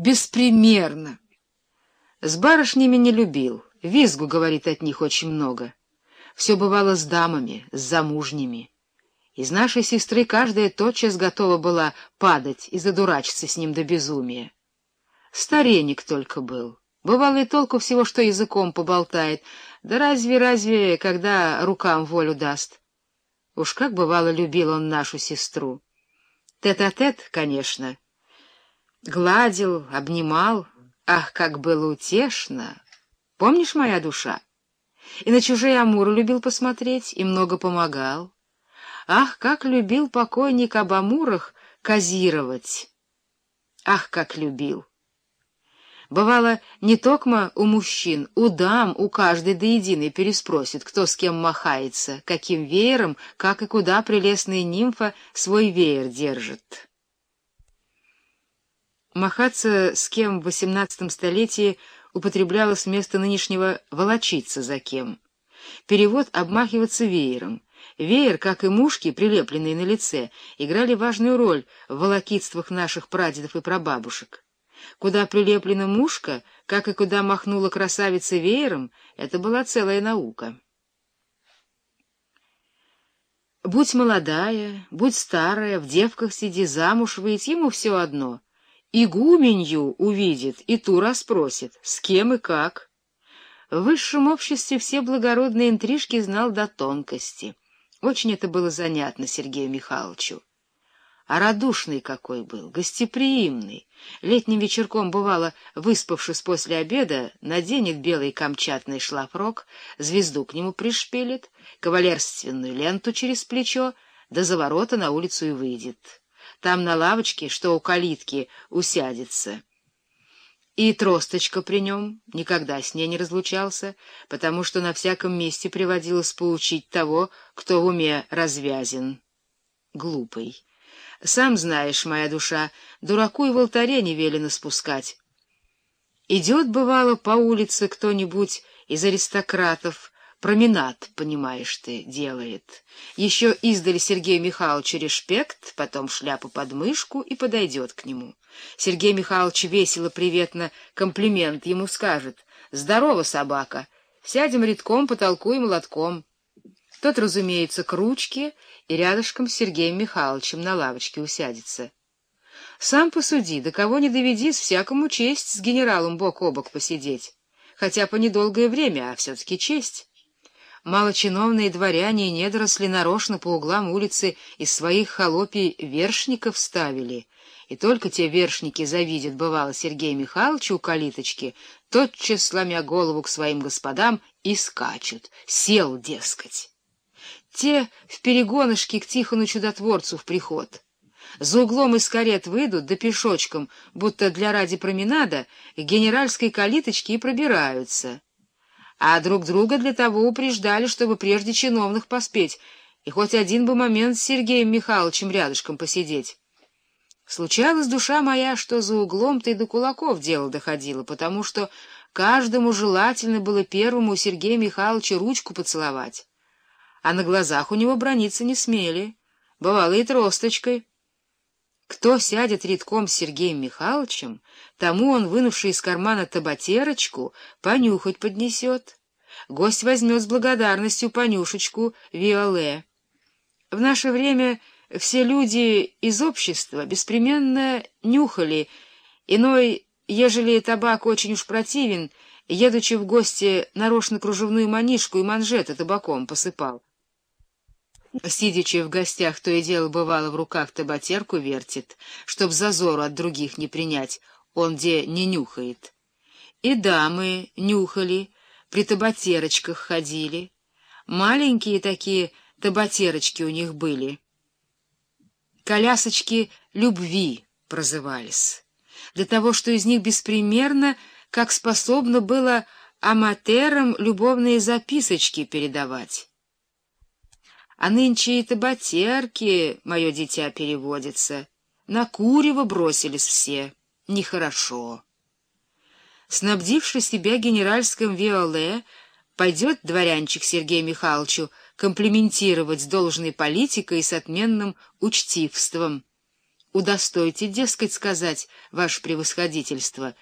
беспримерно. С барышнями не любил, визгу, говорит, от них очень много. Все бывало с дамами, с замужними. Из нашей сестры каждая тотчас готова была падать и задурачиться с ним до безумия. Старенек только был. Бывало и толку всего, что языком поболтает, да разве-разве, когда рукам волю даст. Уж как бывало любил он нашу сестру. Тет-а-тет, -тет, конечно. Гладил, обнимал. Ах, как было утешно! Помнишь, моя душа? И на чужие амуры любил посмотреть, и много помогал. Ах, как любил покойник об амурах казировать! Ах, как любил! Бывало, не токмо у мужчин, у дам, у каждой до единой переспросит, кто с кем махается, каким веером, как и куда прелестная нимфа свой веер держит. Махаться с кем в XVIII столетии употреблялось вместо нынешнего «волочиться за кем». Перевод «обмахиваться веером». Веер, как и мушки, прилепленные на лице, играли важную роль в волокитствах наших прадедов и прабабушек. Куда прилеплена мушка, как и куда махнула красавица веером, это была целая наука. Будь молодая, будь старая, в девках сиди, замуж выйти, ему все одно. Игуменью увидит и ту расспросит, с кем и как. В высшем обществе все благородные интрижки знал до тонкости. Очень это было занятно Сергею Михайловичу. А радушный какой был, гостеприимный. Летним вечерком, бывало, выспавшись после обеда, наденет белый камчатный шлафрок, звезду к нему пришпилит, кавалерственную ленту через плечо, да за ворота на улицу и выйдет. Там на лавочке, что у калитки, усядется. И тросточка при нем, никогда с ней не разлучался, потому что на всяком месте приводилось поучить того, кто в уме развязен. Глупый. Сам знаешь, моя душа, дураку и в алтаре не велено спускать. Идет, бывало, по улице кто-нибудь из аристократов, променад, понимаешь ты, делает. Еще издали Сергею Михайловичу респект, потом шляпу под мышку и подойдет к нему. Сергей Михайлович весело-приветно комплимент ему скажет. «Здорово, собака! Сядем редком, потолкуем лотком». Тот, разумеется, к ручке и рядышком с Сергеем Михайловичем на лавочке усядется. Сам посуди, до кого не доведись, всякому честь с генералом бок о бок посидеть. Хотя по недолгое время, а все-таки честь. Малочиновные дворяне и недоросли нарочно по углам улицы из своих холопий вершников ставили, и только те вершники завидят, бывало, Сергея Михайловича у калиточки, тотчас, сломя голову к своим господам, и скачут. Сел, дескать. Те в перегонышке к Тихону Чудотворцу в приход. За углом из карет выйдут, да пешочком, будто для ради променада, к генеральской калиточке и пробираются. А друг друга для того упреждали, чтобы прежде чиновных поспеть, и хоть один бы момент с Сергеем Михайловичем рядышком посидеть. Случалось, душа моя, что за углом-то и до кулаков дело доходило, потому что каждому желательно было первому Сергея Михайловича ручку поцеловать а на глазах у него брониться не смели, бывало и тросточкой. Кто сядет редком с Сергеем Михайловичем, тому он, вынувший из кармана табатерочку, понюхать поднесет. Гость возьмет с благодарностью понюшечку виоле. В наше время все люди из общества беспременно нюхали, иной, ежели табак очень уж противен, едучи в гости, нарочно кружевную манишку и манжеты табаком посыпал. Сидячи в гостях, то и дело бывало в руках табатерку вертит, чтоб зазору от других не принять, он где не нюхает. И дамы нюхали, при табатерочках ходили. Маленькие такие табатерочки у них были. Колясочки любви прозывались, для того, что из них беспримерно, как способно было аматерам любовные записочки передавать. А нынче и табатерки, мое дитя, переводится. На курево бросились все. Нехорошо. Снабдивший себя генеральским виоле, пойдет дворянчик Сергею Михайловичу комплиментировать с должной политикой и с отменным учтивством. Удостойте, дескать, сказать, ваше превосходительство,